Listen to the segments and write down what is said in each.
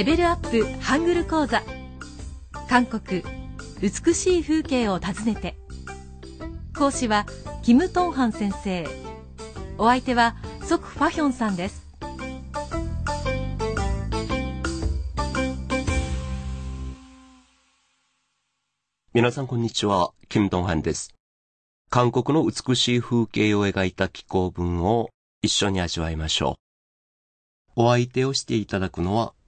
レベルアップハングル講座。韓国美しい風景を訪ねて。講師はキム・トンハン先生。お相手はソク・ファヒョンさんです。皆さんこんにちは、キム・トンハンです。韓国の美しい風景を描いた気候文を一緒に味わいましょう。お相手をしていただくのは、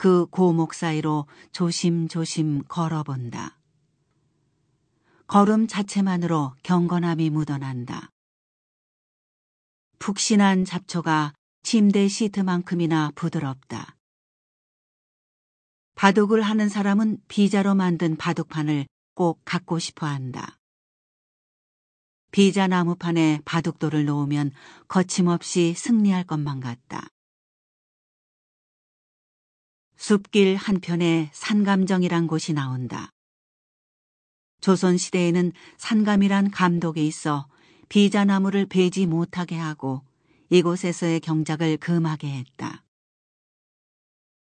그 고목 사이로 조심조심 걸어본다. 걸음 자체만으로 경건함이 묻어난다. 푹신한 잡초가 침대 시트만큼이나 부드럽다. 바둑을 하는 사람은 비자로 만든 바둑판을 꼭 갖고 싶어 한다. 비자 나무판에 바둑돌을 놓으면 거침없이 승리할 것만 같다. 숲길 한편에 산감정이란 곳이 나온다. 조선시대에는 산감이란 감독이 있어 비자나무를 베지 못하게 하고 이곳에서의 경작을 금하게 했다.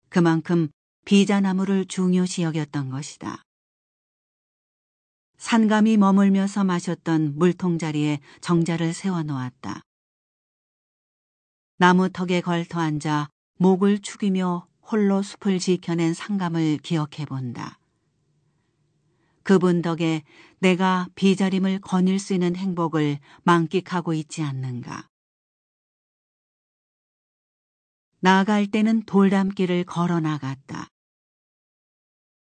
그만큼 비자나무를 중요시 여겼던 것이다. 산감이 머물면서 마셨던 물통 자리에 정자를 세워놓았다. 나무턱에 걸터 앉아 목을 축이며 홀로 숲을 지켜낸 상감을 기억해 본다. 그분 덕에 내가 비자림을 거닐 수 있는 행복을 만끽하고 있지 않는가. 나아갈 때는 돌담길을 걸어 나갔다.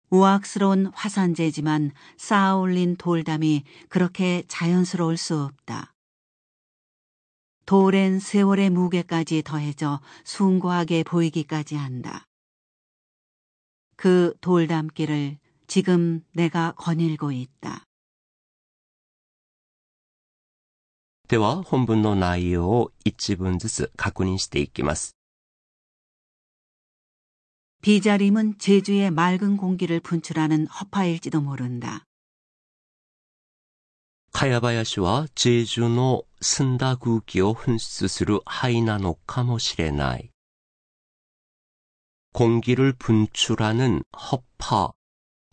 우악스러운 화산재지만 쌓아올린 돌담이 그렇게 자연스러울 수 없다. 돌엔 세월의 무게까지 더해져 숭고하게 보이기까지 한다. 그 돌담길을 지금 내가 거닐고 있다. では本文の内容を一文ずつ確認していきます。 비자림은 제주의 맑은 공기를 분출하는 허파일지도 모른다. 카야바야시와 제주의 澄んだ空気を噴出する灰なのかもしれない. 공기를 분출하는 허파,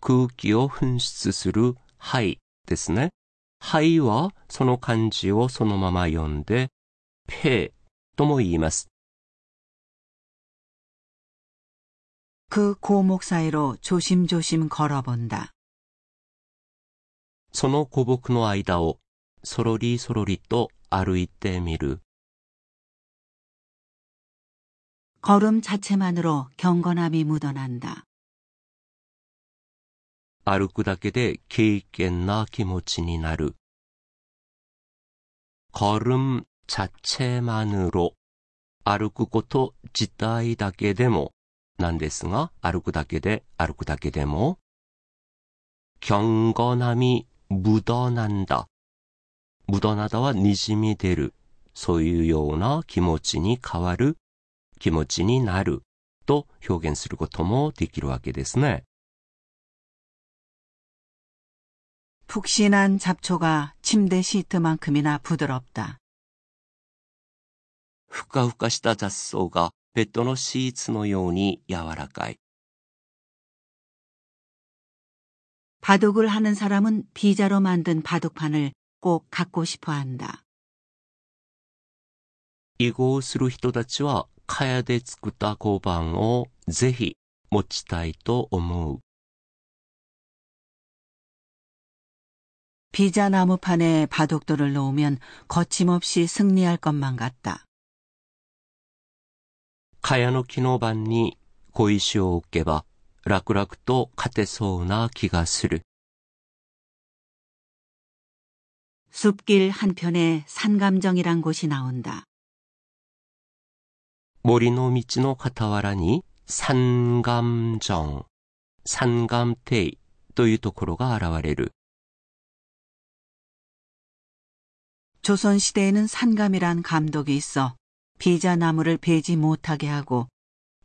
空気を噴出する灰ですね。灰はその漢字をそのまま読んで、ペとも言います。그 고목 사이로 조심조심 걸어본다. その古木の間をそろりそろりと歩いてみる。 걸음 자체만으로 경건함이 묻어난다. 歩くだけで敬虔な気持ちになる。 걸음 자체만으로 歩くこと自体だけでもなんですが、歩くだけで、歩くだけでも、경건함이 묻어난 다。 묻어나다は滲み出る。そういうような気持ちに変わる、気持ちになると表現することもできるわけですね。푹신한잡초가침대시트만큼이나부드럽다ふかふかした雑草がベッドのシーツのように柔らかい。 바둑을하는사람은비자로만든바둑판을꼭갖고싶어한다囲碁をする人たちは、かやで作った交番をぜひ持ちたいと思う。비자나무판에바둑돌을놓으면거침없이승리할것만같다茅の木の番に小石を置けば 楽々と勝てそうな気がする。숲길한편에산감정이란곳이나온다森の道の傍らに山감정 산감テイというところが現れる。 조선시대에는 산감이란 감독이 있어 비자나무를 베지 못하게 하고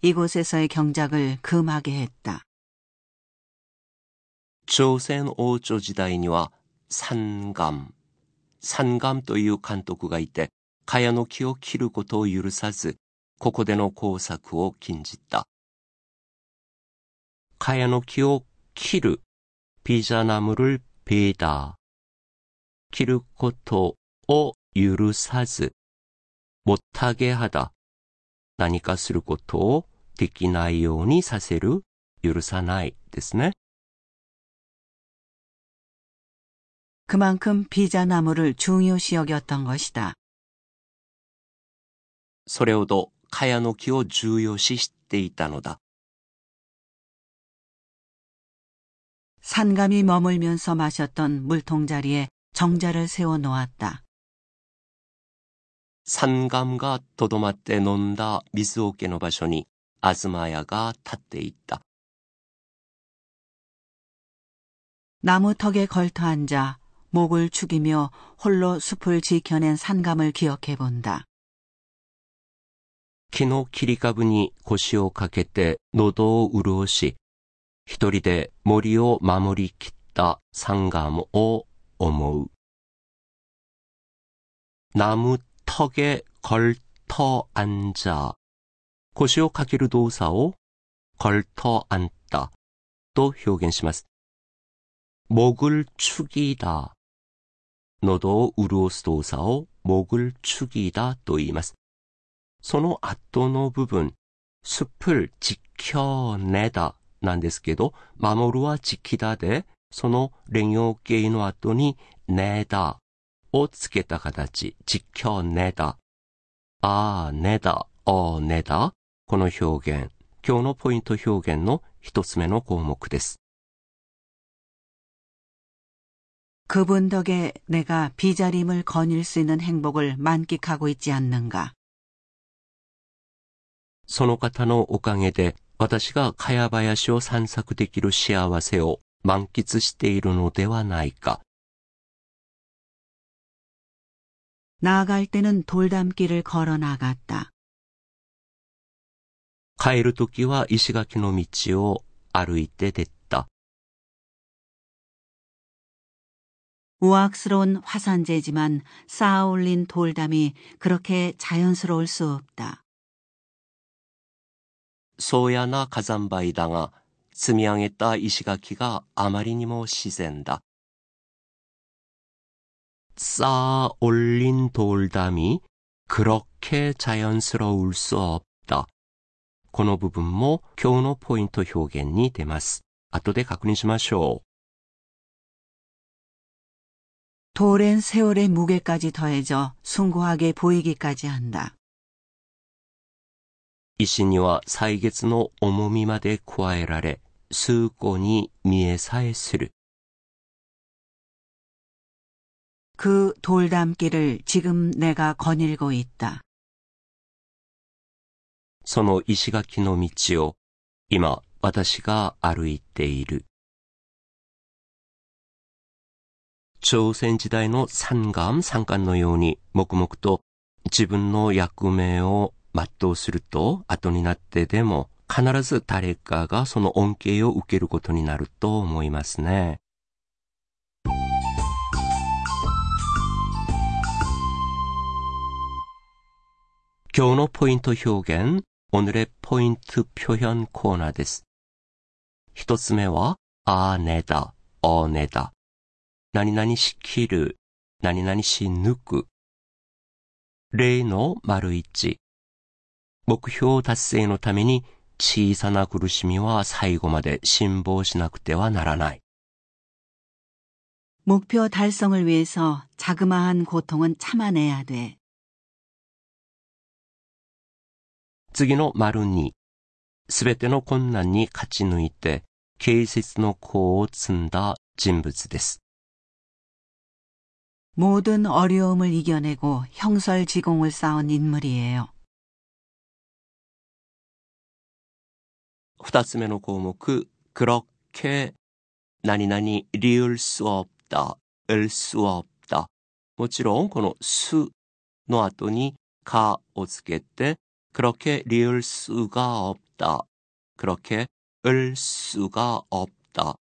이곳에서의 경작을 금하게 했다. 朝鮮王朝時代には三眼、三眼という監督がいて、茅の木を切ることを許さず、ここでの工作を禁じた。茅の木を切る、ビザナムルベーダ切ることを許さず、못하게하다。何かすることを できないようにさせる、許さないですね。 그만큼 비자나무를 중요시 여겼던 것이다. それほど茅の木を重要視していたのだ。 산감이 머물면서 마셨던 물통자리에 정자를 세워 놓았다. 山岩がとどまって飲んだ水桶の場所に 아즈마야가 탓돼 있다. 나무 턱에 걸터 앉아 목을 축이며 홀로 숲을 지켜낸 산감을 기억해 본다. 키노 키리가부니 고시오 가게때 노도 우루오시 히토리데 모리오 마모리 키타 상감오 오모우 나무 턱에 걸터 앉아 腰をかける動作を걸터앉다と表現します。목을 축이다喉を潤す動作を목을 축이다と言います。その後の部分、숲을 지켜내다なんですけど、守るは지키다で、その連用形の後に내다をつけた形、지켜내다。あー、ねだ、おー、ねだ。 この表現、今日のポイント表現の一つ目の項目です。 그분 덕에 내가 비자림을 거닐 수 있는 행복을 만끽하고 있지 않는가. その方のおかげで、私が茅林を散策できる幸せを満喫しているのではないか。 나아갈 때는 돌담길을 걸어 나갔다. 帰るときは石垣の道を歩いて出た。 우악스러운 화산재지만 쌓아 올린 돌담이 그렇게 자연스러울 수 없다. そうやな火山灰だが、積み上げた石垣があまりにも自然だ。쌓아올린돌담이그렇게자연스러울수없다。 この部分も今日のポイント表現に出ます。後で確認しましょう。 돌엔 세월의 무게까지 더해져 숭고하게 보이기까지 한다. 石には歳月の重みまで加えられ、崇高に見えさえする。 그 돌담길을 지금 내가 거닐고 있다. その石垣の道を今私が歩いている。朝鮮時代の山岩、山間のように黙々と自分の役目を全うすると後になってでも必ず誰かがその恩恵を受けることになると思いますね。今日のポイント表現、 오늘의 포인트 표현 코너 です。一つ目は、あねだ、おねだ。何々しきる、何々し抜く。例の丸一。目標達成のために小さな苦しみは最後まで辛抱しなくてはならない。 목표 달성을 위해서 자그마한 고통은 참아내야 돼. 次の丸に、すべての困難に勝ち抜いて、警察の功を積んだ人物です。 모든 어려움을 이겨내고 형설지공을 쌓은 인물이에요. 二つ目の項目、 그렇게 나니나니 리을 수 없다, 을 수 없다. もちろんこのすの後にかをつけて 그렇게 리을 수가 없다, 그렇게 을 수가 없다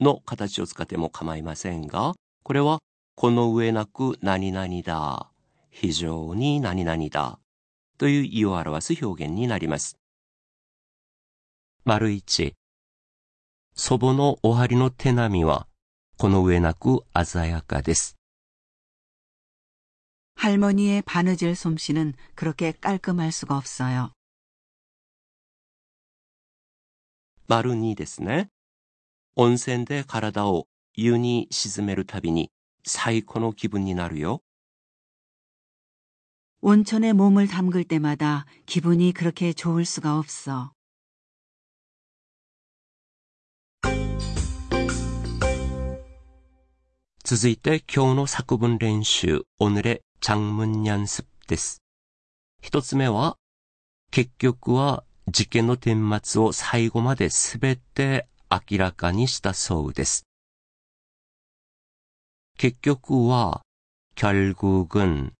の形を使っても構いませんが、これはこの上なく何々だ、非常に何々だという意を表す表現になります。丸一、祖母のお針の手並みはこの上なく鮮やかです。 할머니의 바느질 솜씨는 그렇게 깔끔할 수가 없어요. 마루니 데스네. 온센데 가라다오 유니 시즈메루 타비니 사이코노 기분이 나루요. 온천에 몸을 담글 때마다 기분이 그렇게 좋을 수가 없어. 続いて今日の作文練習、오늘의 장문 연습 です。一つ目は、結局は事件の顛末を最後まですべて明らかにしたそうです。結局は、결국은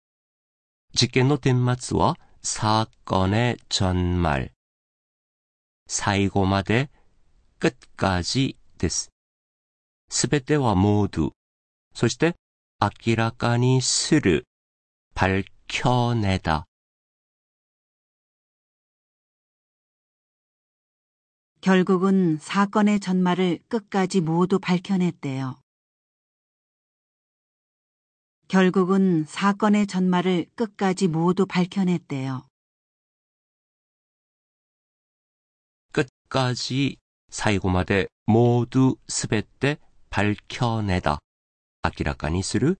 事件の顛末は사건의전말最後まで끝까지です。すべてはモード。 そして明らかにする 밝혀내다. 결국은 사건의 전말을 끝까지 모두 밝혀냈대요. 결국은 사건의 전말을 끝까지 모두 밝혀냈대요. 끝까지 사이고마대 모두 스베때 밝혀내다. 明らかにする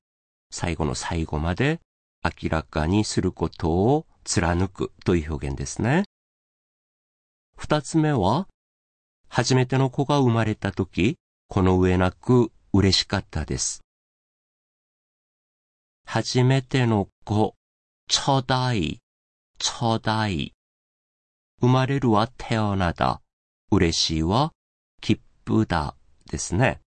最後の最後まで明らかにすることを貫くという表現ですね。二つ目は、初めての子が生まれた時、この上なく嬉しかったです。初めての子、初代、初代。生まれるは태어나 다。 嬉しいは、切符だですね。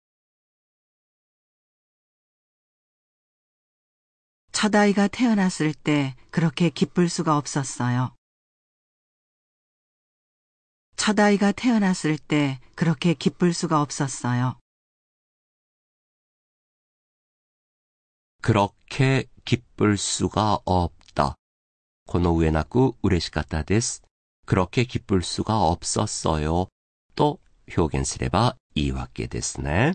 첫 아이가 태어났을 때 그렇게 기쁠 수가 없었어요. 첫 아이가 태어났을 때 그렇게 기쁠 수가 없었어요. 그렇게 기쁠 수가 없다. この上なく嬉しかったです. 그렇게 기쁠 수가 없었어요. 또表現すればいいわけですね。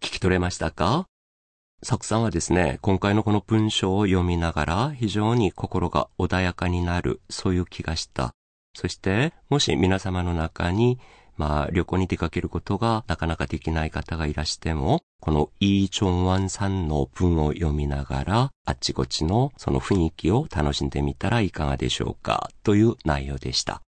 聞き取れましたか？サクさんはですね、今回のこの文章を読みながら非常に心が穏やかになる、そういう気がした。そして、もし皆様の中に、まあ、旅行に出かけることがなかなかできない方がいらしても、このイー・チョンワンさんの文を読みながら、あっちこっちのその雰囲気を楽しんでみたらいかがでしょうか、という内容でした。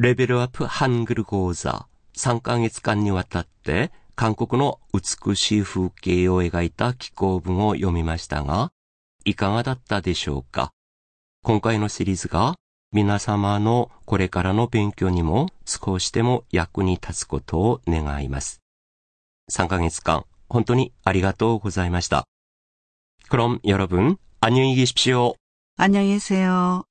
レベルアップハングル講座3ヶ月間にわたって韓国の美しい風景を描いた気候文を読みましたが、いかがだったでしょうか今回のシリーズが皆様のこれからの勉強にも少しでも役に立つことを願います。3ヶ月間、本当にありがとうございました。그럼여러분안녕히계십시오 안녕히 계세요.